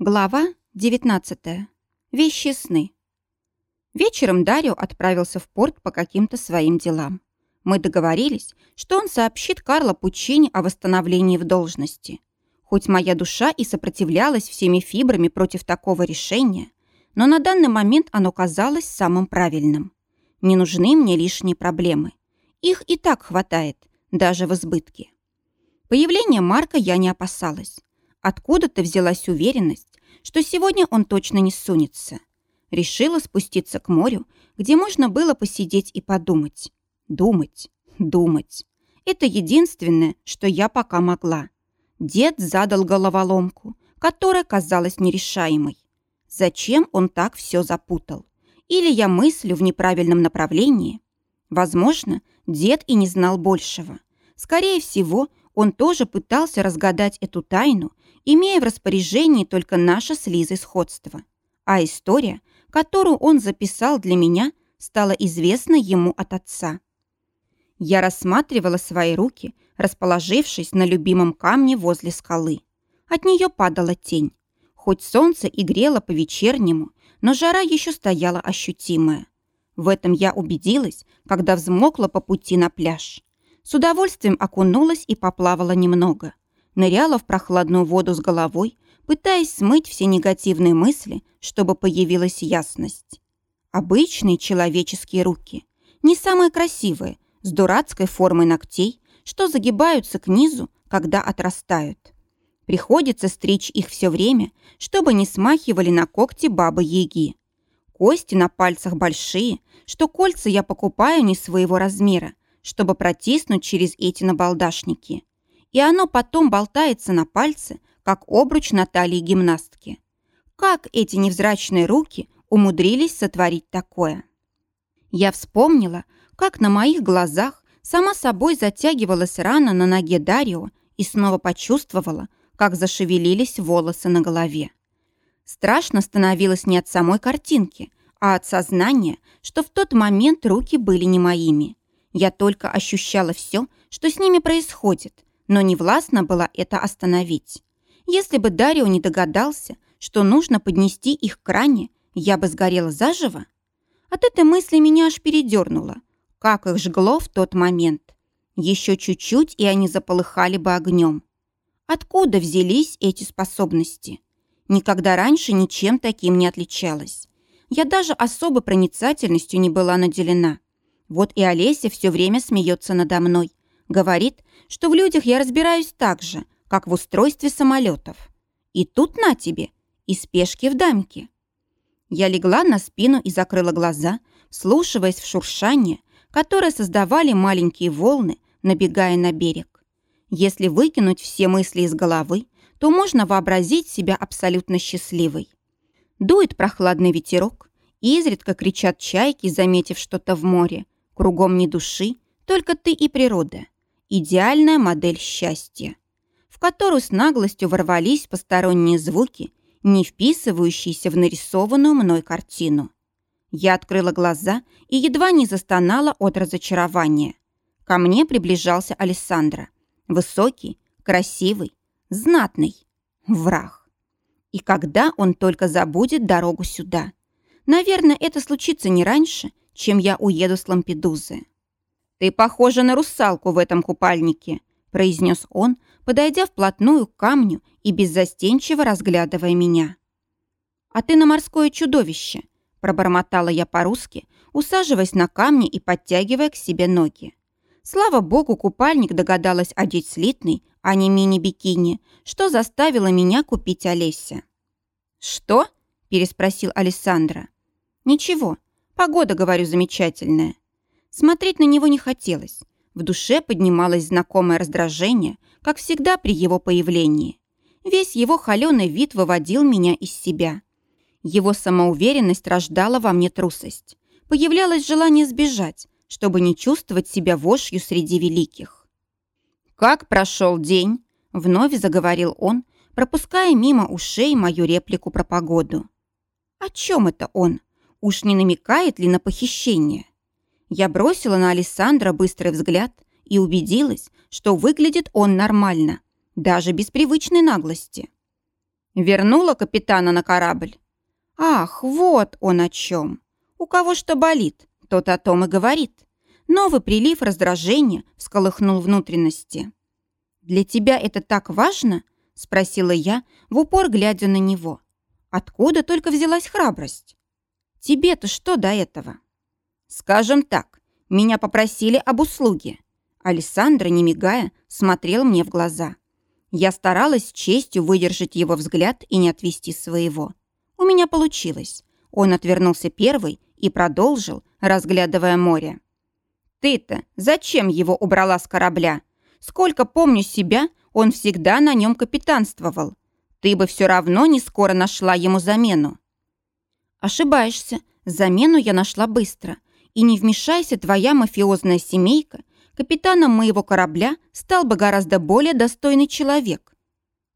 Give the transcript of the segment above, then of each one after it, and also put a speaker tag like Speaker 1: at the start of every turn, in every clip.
Speaker 1: Глава 19. Вещи сны. Вечером Дарио отправился в порт по каким-то своим делам. Мы договорились, что он сообщит Карло Пучини о восстановлении в должности. Хоть моя душа и сопротивлялась всеми фибрами против такого решения, но на данный момент оно казалось самым правильным. Не нужны мне лишние проблемы. Их и так хватает, даже в избытке. Появление Марка я не опасалась. Откуда-то взялась уверенность, что сегодня он точно не сунется. Решила спуститься к морю, где можно было посидеть и подумать. Думать, думать. Это единственное, что я пока могла. Дед задал головоломку, которая казалась нерешаемой. Зачем он так все запутал? Или я мыслю в неправильном направлении? Возможно, дед и не знал большего. Скорее всего, он тоже пытался разгадать эту тайну имея в распоряжении только наше с Лизой сходство. А история, которую он записал для меня, стала известна ему от отца. Я рассматривала свои руки, расположившись на любимом камне возле скалы. От нее падала тень. Хоть солнце и грело по-вечернему, но жара еще стояла ощутимая. В этом я убедилась, когда взмокла по пути на пляж. С удовольствием окунулась и поплавала немного ныряла в прохладную воду с головой, пытаясь смыть все негативные мысли, чтобы появилась ясность. Обычные человеческие руки, не самые красивые, с дурацкой формой ногтей, что загибаются к низу, когда отрастают. Приходится стричь их все время, чтобы не смахивали на когти бабы-яги. Кости на пальцах большие, что кольца я покупаю не своего размера, чтобы протиснуть через эти набалдашники и оно потом болтается на пальце, как обруч на талии гимнастки. Как эти невзрачные руки умудрились сотворить такое? Я вспомнила, как на моих глазах сама собой затягивалась рана на ноге Дарио и снова почувствовала, как зашевелились волосы на голове. Страшно становилось не от самой картинки, а от сознания, что в тот момент руки были не моими. Я только ощущала все, что с ними происходит, но не властно было это остановить. Если бы Дарио не догадался, что нужно поднести их к ране, я бы сгорела заживо. От этой мысли меня аж передернуло. Как их жгло в тот момент. Еще чуть-чуть, и они заполыхали бы огнем. Откуда взялись эти способности? Никогда раньше ничем таким не отличалась. Я даже особой проницательностью не была наделена. Вот и Олеся все время смеется надо мной, Говорит, что в людях я разбираюсь так же, как в устройстве самолетов. И тут на тебе, и спешки в дамке. Я легла на спину и закрыла глаза, слушаясь в шуршание, которое создавали маленькие волны, набегая на берег. Если выкинуть все мысли из головы, то можно вообразить себя абсолютно счастливой. Дует прохладный ветерок, изредка кричат чайки, заметив что-то в море. Кругом ни души, только ты и природа идеальная модель счастья, в которую с наглостью ворвались посторонние звуки, не вписывающиеся в нарисованную мной картину. Я открыла глаза и едва не застонала от разочарования. Ко мне приближался Александра. Высокий, красивый, знатный. Враг. И когда он только забудет дорогу сюда? Наверное, это случится не раньше, чем я уеду с Лампедузы. «Ты похожа на русалку в этом купальнике», произнес он, подойдя вплотную к камню и беззастенчиво разглядывая меня. «А ты на морское чудовище», пробормотала я по-русски, усаживаясь на камни и подтягивая к себе ноги. Слава богу, купальник догадалась одеть слитный, а не мини-бикини, что заставило меня купить Олеся. «Что?» – переспросил Александра. «Ничего, погода, говорю, замечательная. Смотреть на него не хотелось. В душе поднималось знакомое раздражение, как всегда при его появлении. Весь его холеный вид выводил меня из себя. Его самоуверенность рождала во мне трусость. Появлялось желание сбежать, чтобы не чувствовать себя вошью среди великих. «Как прошел день?» — вновь заговорил он, пропуская мимо ушей мою реплику про погоду. «О чем это он? Уж не намекает ли на похищение?» Я бросила на Александра быстрый взгляд и убедилась, что выглядит он нормально, даже без привычной наглости. Вернула капитана на корабль. Ах, вот он о чем. У кого что болит, тот о том и говорит. Новый прилив раздражения всколыхнул внутренности. «Для тебя это так важно?» – спросила я, в упор глядя на него. «Откуда только взялась храбрость?» «Тебе-то что до этого?» «Скажем так, меня попросили об услуге». Александра, не мигая, смотрел мне в глаза. Я старалась с честью выдержать его взгляд и не отвести своего. У меня получилось. Он отвернулся первый и продолжил, разглядывая море. «Ты-то зачем его убрала с корабля? Сколько помню себя, он всегда на нем капитанствовал. Ты бы все равно не скоро нашла ему замену». «Ошибаешься. Замену я нашла быстро. И не вмешайся твоя мафиозная семейка, капитаном моего корабля стал бы гораздо более достойный человек.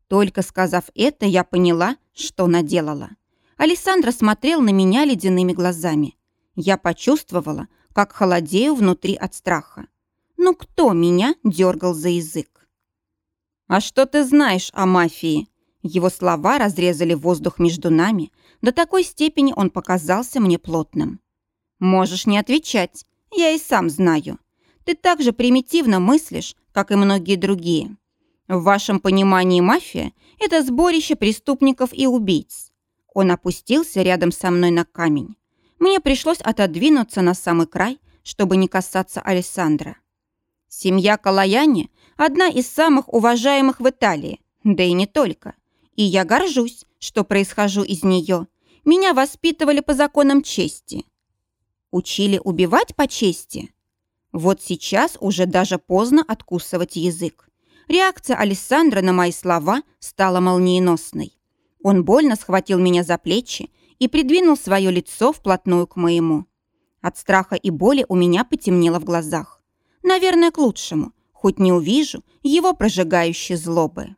Speaker 1: Только сказав это, я поняла, что наделала. Александра смотрел на меня ледяными глазами. Я почувствовала, как холодею внутри от страха. Ну кто меня дергал за язык? «А что ты знаешь о мафии?» Его слова разрезали воздух между нами. До такой степени он показался мне плотным. «Можешь не отвечать. Я и сам знаю. Ты так же примитивно мыслишь, как и многие другие. В вашем понимании мафия – это сборище преступников и убийц. Он опустился рядом со мной на камень. Мне пришлось отодвинуться на самый край, чтобы не касаться Александра. Семья Калаяни – одна из самых уважаемых в Италии, да и не только. И я горжусь, что происхожу из нее. Меня воспитывали по законам чести. Учили убивать по чести? Вот сейчас уже даже поздно откусывать язык. Реакция Александра на мои слова стала молниеносной. Он больно схватил меня за плечи и придвинул свое лицо вплотную к моему. От страха и боли у меня потемнело в глазах. Наверное, к лучшему, хоть не увижу его прожигающей злобы.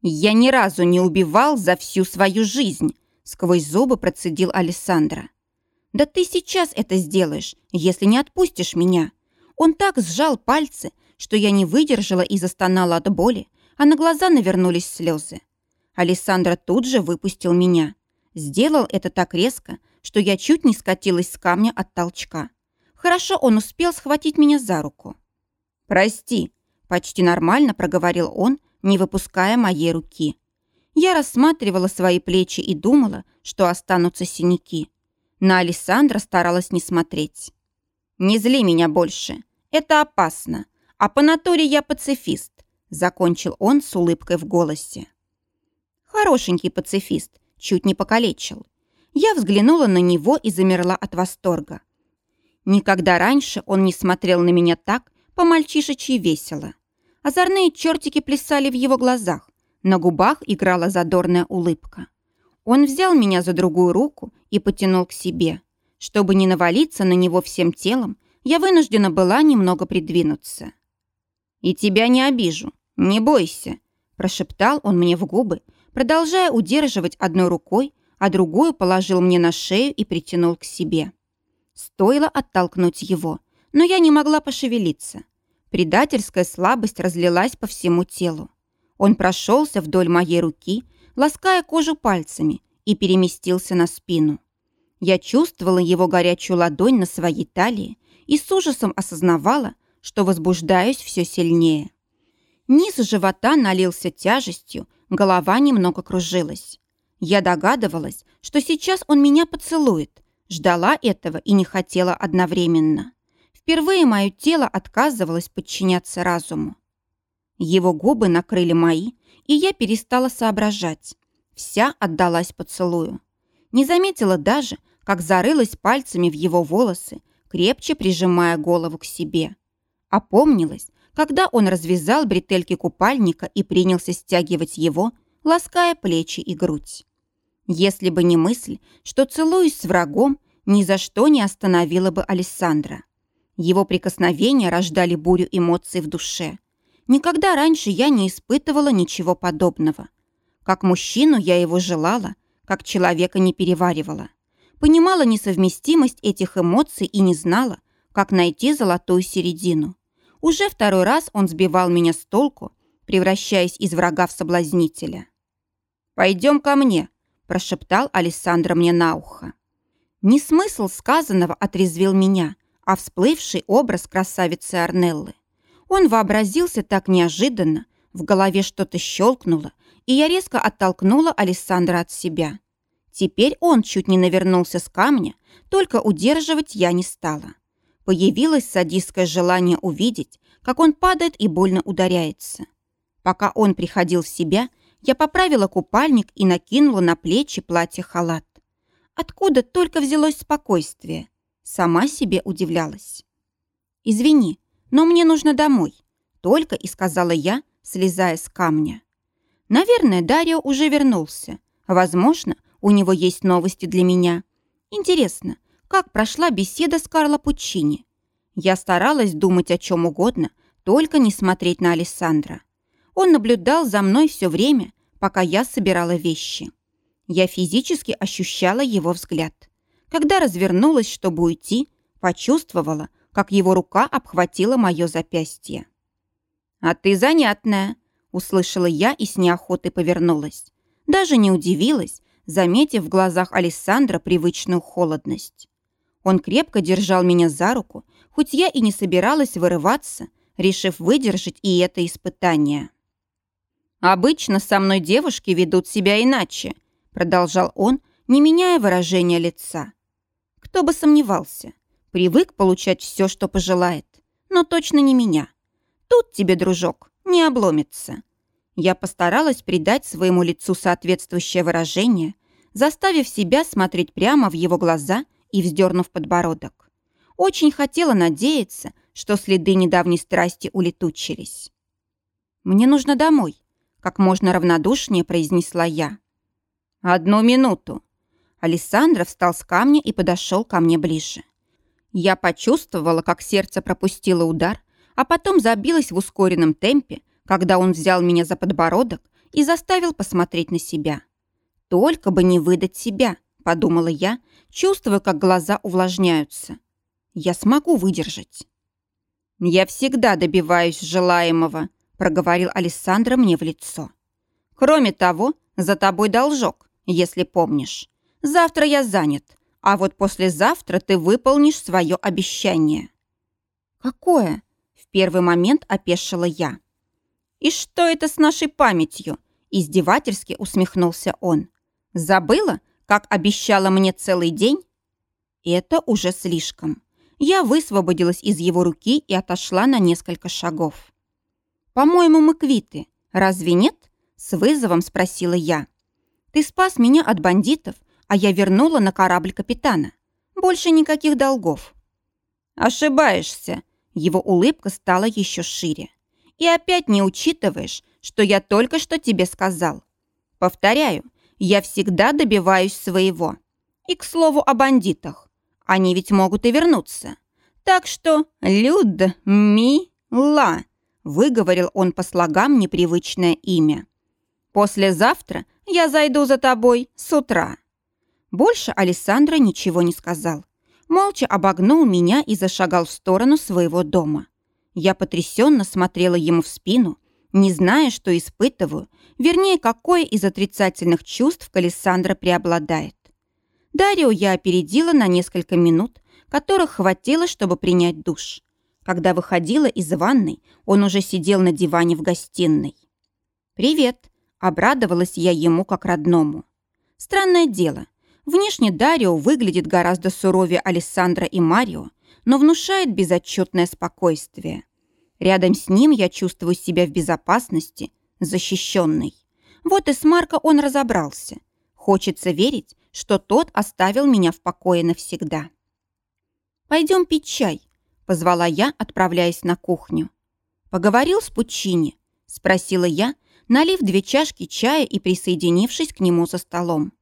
Speaker 1: «Я ни разу не убивал за всю свою жизнь», сквозь зубы процедил Александра. «Да ты сейчас это сделаешь, если не отпустишь меня». Он так сжал пальцы, что я не выдержала и застонала от боли, а на глаза навернулись слезы. Александра тут же выпустил меня. Сделал это так резко, что я чуть не скатилась с камня от толчка. Хорошо он успел схватить меня за руку. «Прости», — почти нормально проговорил он, не выпуская моей руки. Я рассматривала свои плечи и думала, что останутся синяки. На Александра старалась не смотреть. «Не зли меня больше. Это опасно. А по натуре я пацифист», — закончил он с улыбкой в голосе. Хорошенький пацифист, чуть не покалечил. Я взглянула на него и замерла от восторга. Никогда раньше он не смотрел на меня так, по-мальчишечьи весело. Озорные чертики плясали в его глазах, на губах играла задорная улыбка. Он взял меня за другую руку и потянул к себе. Чтобы не навалиться на него всем телом, я вынуждена была немного придвинуться. «И тебя не обижу, не бойся», – прошептал он мне в губы, продолжая удерживать одной рукой, а другую положил мне на шею и притянул к себе. Стоило оттолкнуть его, но я не могла пошевелиться. Предательская слабость разлилась по всему телу. Он прошелся вдоль моей руки, лаская кожу пальцами, и переместился на спину. Я чувствовала его горячую ладонь на своей талии и с ужасом осознавала, что возбуждаюсь все сильнее. Низ живота налился тяжестью, голова немного кружилась. Я догадывалась, что сейчас он меня поцелует, ждала этого и не хотела одновременно. Впервые мое тело отказывалось подчиняться разуму. Его губы накрыли мои, и я перестала соображать. Вся отдалась поцелую. Не заметила даже, как зарылась пальцами в его волосы, крепче прижимая голову к себе. Опомнилась, когда он развязал бретельки купальника и принялся стягивать его, лаская плечи и грудь. Если бы не мысль, что целуюсь с врагом, ни за что не остановила бы Александра. Его прикосновения рождали бурю эмоций в душе. Никогда раньше я не испытывала ничего подобного. Как мужчину я его желала, как человека не переваривала. Понимала несовместимость этих эмоций и не знала, как найти золотую середину. Уже второй раз он сбивал меня с толку, превращаясь из врага в соблазнителя. «Пойдем ко мне», – прошептал Александр мне на ухо. Не смысл сказанного отрезвил меня, а всплывший образ красавицы Арнеллы. Он вообразился так неожиданно, в голове что-то щелкнуло, и я резко оттолкнула Александра от себя. Теперь он чуть не навернулся с камня, только удерживать я не стала. Появилось садистское желание увидеть, как он падает и больно ударяется. Пока он приходил в себя, я поправила купальник и накинула на плечи платье-халат. Откуда только взялось спокойствие? Сама себе удивлялась. «Извини, но мне нужно домой», — только и сказала я, слезая с камня. Наверное, Дарио уже вернулся. Возможно, у него есть новости для меня. Интересно, как прошла беседа с Карло Пуччини? Я старалась думать о чем угодно, только не смотреть на Алессандра. Он наблюдал за мной все время, пока я собирала вещи. Я физически ощущала его взгляд. Когда развернулась, чтобы уйти, почувствовала, как его рука обхватила мое запястье. «А ты занятная», — услышала я и с неохотой повернулась. Даже не удивилась, заметив в глазах Александра привычную холодность. Он крепко держал меня за руку, хоть я и не собиралась вырываться, решив выдержать и это испытание. «Обычно со мной девушки ведут себя иначе», продолжал он, не меняя выражения лица. Кто бы сомневался, привык получать все, что пожелает, но точно не меня. Тут тебе, дружок, не обломится. Я постаралась придать своему лицу соответствующее выражение, заставив себя смотреть прямо в его глаза и вздернув подбородок. Очень хотела надеяться, что следы недавней страсти улетучились. «Мне нужно домой», — как можно равнодушнее произнесла я. «Одну минуту». Александра встал с камня и подошел ко мне ближе. Я почувствовала, как сердце пропустило удар, а потом забилось в ускоренном темпе, когда он взял меня за подбородок и заставил посмотреть на себя. «Только бы не выдать себя», — подумала я, чувствуя, как глаза увлажняются. «Я смогу выдержать». «Я всегда добиваюсь желаемого», — проговорил Александра мне в лицо. «Кроме того, за тобой должок, если помнишь. Завтра я занят, а вот послезавтра ты выполнишь свое обещание». «Какое?» — в первый момент опешила я. «И что это с нашей памятью?» — издевательски усмехнулся он. «Забыла, как обещала мне целый день?» Это уже слишком. Я высвободилась из его руки и отошла на несколько шагов. «По-моему, мы квиты. Разве нет?» — с вызовом спросила я. «Ты спас меня от бандитов, а я вернула на корабль капитана. Больше никаких долгов». «Ошибаешься». Его улыбка стала еще шире. «И опять не учитываешь, что я только что тебе сказал. Повторяю, я всегда добиваюсь своего. И, к слову, о бандитах. Они ведь могут и вернуться. Так что, Люд, ми, ла, выговорил он по слогам непривычное имя. Послезавтра я зайду за тобой с утра. Больше Александра ничего не сказал. Молча обогнул меня и зашагал в сторону своего дома. Я потрясенно смотрела ему в спину, не зная, что испытываю, вернее, какое из отрицательных чувств Александра преобладает. Дарио я опередила на несколько минут, которых хватило, чтобы принять душ. Когда выходила из ванной, он уже сидел на диване в гостиной. «Привет!» – обрадовалась я ему как родному. Странное дело. Внешне Дарио выглядит гораздо суровее Александра и Марио, но внушает безотчетное спокойствие. Рядом с ним я чувствую себя в безопасности, защищенной. Вот и с Марко он разобрался. Хочется верить, что тот оставил меня в покое навсегда. «Пойдем пить чай», — позвала я, отправляясь на кухню. «Поговорил с Пучини?» — спросила я, налив две чашки чая и присоединившись к нему за столом.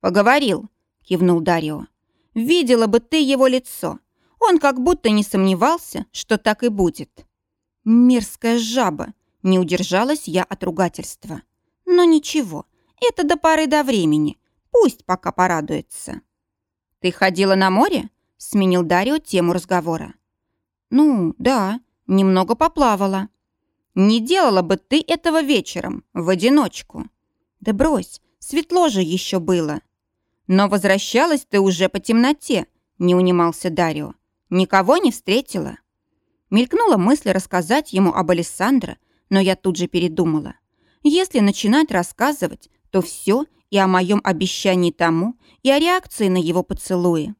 Speaker 1: «Поговорил», — кивнул Дарио. «Видела бы ты его лицо. Он как будто не сомневался, что так и будет». «Мерзкая жаба!» — не удержалась я от ругательства. «Но ничего, это до поры до времени. Пусть пока порадуется». «Ты ходила на море?» — сменил Дарио тему разговора. «Ну, да, немного поплавала». «Не делала бы ты этого вечером, в одиночку». Да брось, светло же еще было. Но возвращалась ты уже по темноте, не унимался Дарио. Никого не встретила? Мелькнула мысль рассказать ему об Алессандро, но я тут же передумала. Если начинать рассказывать, то все и о моем обещании тому, и о реакции на его поцелуи.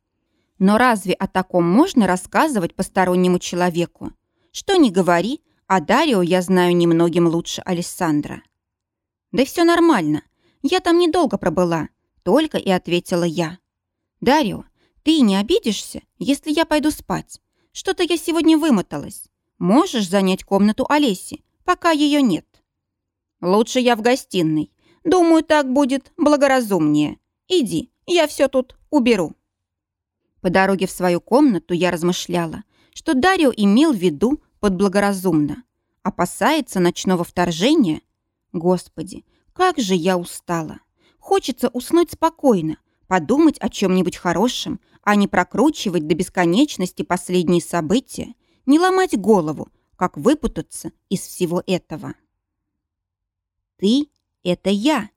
Speaker 1: Но разве о таком можно рассказывать постороннему человеку? Что ни говори, а Дарио я знаю немногим лучше Алессандра. Да все нормально. Я там недолго пробыла. Только и ответила я. Дарио, ты не обидишься, если я пойду спать? Что-то я сегодня вымоталась. Можешь занять комнату Олеси, пока ее нет. Лучше я в гостиной. Думаю, так будет благоразумнее. Иди, я все тут уберу. По дороге в свою комнату я размышляла, что Дарио имел в виду под благоразумно. Опасается ночного вторжения? Господи, как же я устала. Хочется уснуть спокойно, подумать о чем-нибудь хорошем, а не прокручивать до бесконечности последние события, не ломать голову, как выпутаться из всего этого. Ты — это я.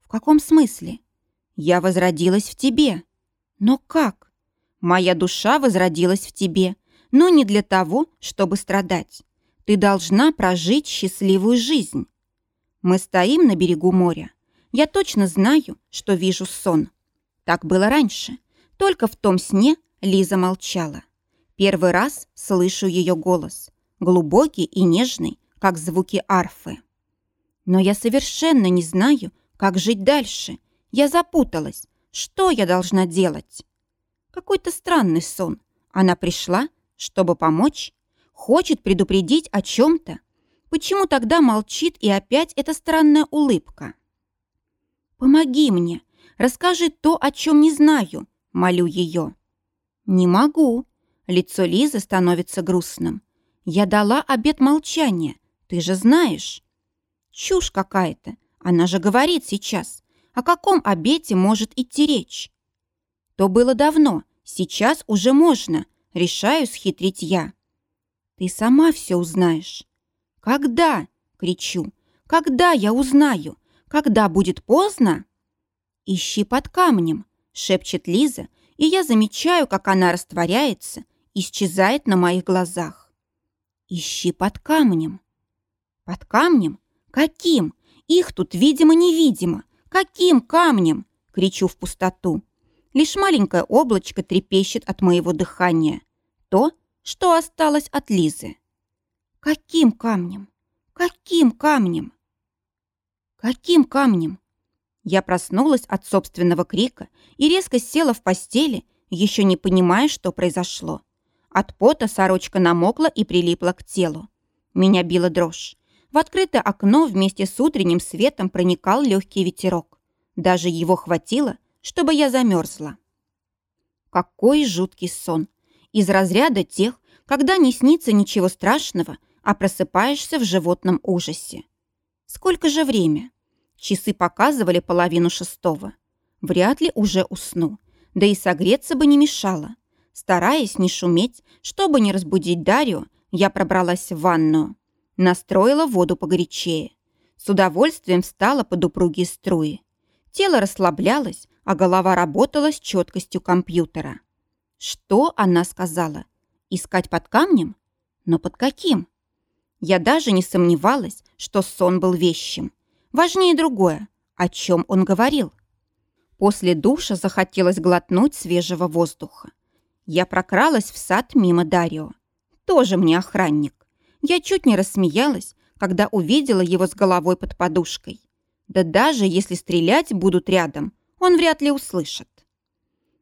Speaker 1: В каком смысле? Я возродилась в тебе. Но как? Моя душа возродилась в тебе, но не для того, чтобы страдать. Ты должна прожить счастливую жизнь. Мы стоим на берегу моря. Я точно знаю, что вижу сон. Так было раньше. Только в том сне Лиза молчала. Первый раз слышу ее голос. Глубокий и нежный, как звуки арфы. Но я совершенно не знаю, как жить дальше. Я запуталась. Что я должна делать? Какой-то странный сон. Она пришла, чтобы помочь, хочет предупредить о чем-то. Почему тогда молчит и опять эта странная улыбка? «Помоги мне, расскажи то, о чем не знаю», — молю ее. «Не могу». Лицо Лизы становится грустным. «Я дала обет молчания, ты же знаешь». «Чушь какая-то, она же говорит сейчас. О каком обете может идти речь?» «То было давно, сейчас уже можно», — решаю схитрить я. «Ты сама все узнаешь». «Когда?» — кричу. «Когда я узнаю? Когда будет поздно?» «Ищи под камнем», — шепчет Лиза, и я замечаю, как она растворяется, исчезает на моих глазах. «Ищи под камнем». «Под камнем? Каким? Их тут видимо-невидимо. Каким камнем?» — кричу в пустоту. Лишь маленькое облачко трепещет от моего дыхания. То, что осталось от Лизы. Каким камнем? Каким камнем? Каким камнем? Я проснулась от собственного крика и резко села в постели, еще не понимая, что произошло. От пота сорочка намокла и прилипла к телу. Меня била дрожь. В открытое окно вместе с утренним светом проникал легкий ветерок. Даже его хватило, чтобы я замерзла. Какой жуткий сон! Из разряда тех, когда не снится ничего страшного, а просыпаешься в животном ужасе. Сколько же время? Часы показывали половину шестого. Вряд ли уже усну. Да и согреться бы не мешало. Стараясь не шуметь, чтобы не разбудить Дарью, я пробралась в ванную. Настроила воду погорячее. С удовольствием встала под упругие струи. Тело расслаблялось, а голова работала с четкостью компьютера. Что она сказала? Искать под камнем? Но под каким? Я даже не сомневалась, что сон был вещим. Важнее другое, о чем он говорил. После душа захотелось глотнуть свежего воздуха. Я прокралась в сад мимо Дарио. Тоже мне охранник. Я чуть не рассмеялась, когда увидела его с головой под подушкой. Да даже если стрелять будут рядом, он вряд ли услышит.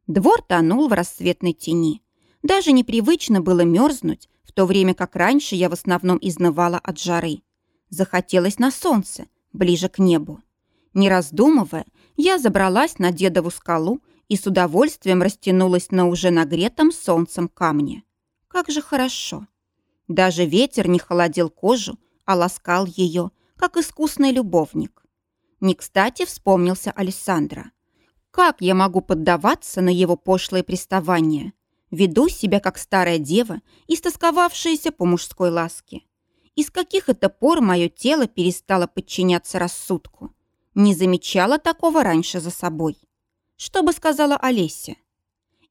Speaker 1: Двор тонул в рассветной тени. Даже непривычно было мерзнуть, в то время как раньше я в основном изнывала от жары. Захотелось на солнце, ближе к небу. Не раздумывая, я забралась на дедову скалу и с удовольствием растянулась на уже нагретом солнцем камне. Как же хорошо! Даже ветер не холодил кожу, а ласкал ее, как искусный любовник. Не кстати вспомнился Александра. Как я могу поддаваться на его пошлые приставания? Веду себя как старая дева, истосковавшаяся по мужской ласке. И с каких это пор мое тело перестало подчиняться рассудку? Не замечала такого раньше за собой. Что бы сказала Олеся?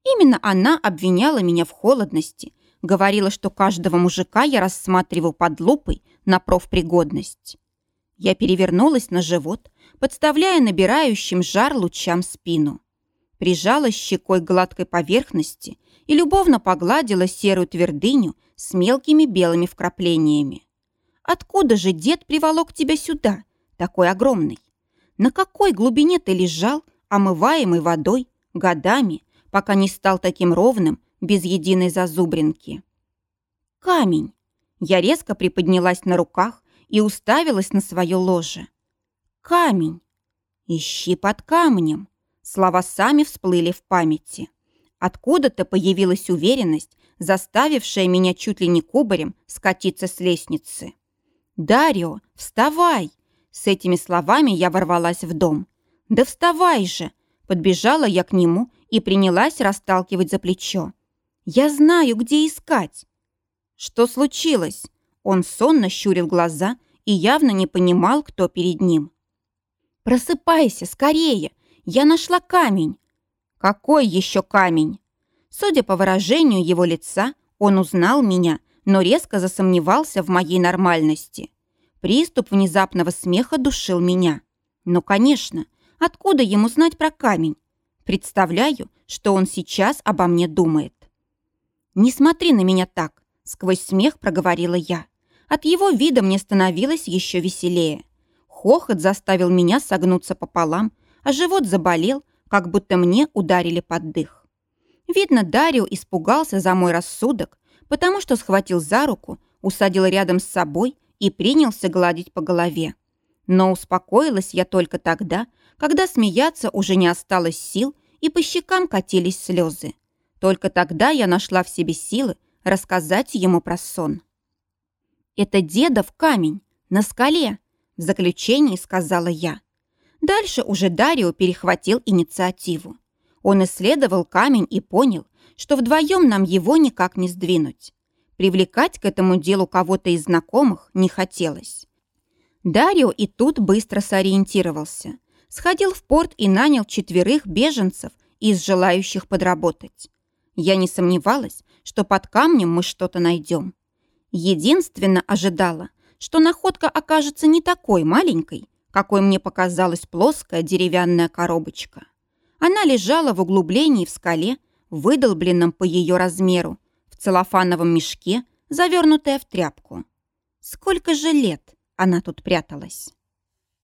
Speaker 1: Именно она обвиняла меня в холодности, говорила, что каждого мужика я рассматриваю под лупой на профпригодность. Я перевернулась на живот, подставляя набирающим жар лучам спину. Прижалась щекой к гладкой поверхности и любовно погладила серую твердыню с мелкими белыми вкраплениями. «Откуда же дед приволок тебя сюда, такой огромный? На какой глубине ты лежал, омываемый водой, годами, пока не стал таким ровным, без единой зазубринки?» «Камень!» Я резко приподнялась на руках и уставилась на свое ложе. «Камень! Ищи под камнем!» Слова сами всплыли в памяти. Откуда-то появилась уверенность, заставившая меня чуть ли не кубарем скатиться с лестницы. «Дарио, вставай!» С этими словами я ворвалась в дом. «Да вставай же!» Подбежала я к нему и принялась расталкивать за плечо. «Я знаю, где искать!» «Что случилось?» Он сонно щурил глаза и явно не понимал, кто перед ним. «Просыпайся, скорее! Я нашла камень!» Какой еще камень? Судя по выражению его лица, он узнал меня, но резко засомневался в моей нормальности. Приступ внезапного смеха душил меня. Но, конечно, откуда ему знать про камень? Представляю, что он сейчас обо мне думает. «Не смотри на меня так», — сквозь смех проговорила я. От его вида мне становилось еще веселее. Хохот заставил меня согнуться пополам, а живот заболел, как будто мне ударили под дых. Видно, Дарио испугался за мой рассудок, потому что схватил за руку, усадил рядом с собой и принялся гладить по голове. Но успокоилась я только тогда, когда смеяться уже не осталось сил и по щекам катились слезы. Только тогда я нашла в себе силы рассказать ему про сон. «Это дедов камень, на скале», — в заключении сказала я. Дальше уже Дарио перехватил инициативу. Он исследовал камень и понял, что вдвоем нам его никак не сдвинуть. Привлекать к этому делу кого-то из знакомых не хотелось. Дарио и тут быстро сориентировался. Сходил в порт и нанял четверых беженцев из желающих подработать. Я не сомневалась, что под камнем мы что-то найдем. Единственно ожидала, что находка окажется не такой маленькой, какой мне показалась плоская деревянная коробочка. Она лежала в углублении в скале, выдолбленном по ее размеру, в целлофановом мешке, завернутая в тряпку. Сколько же лет она тут пряталась?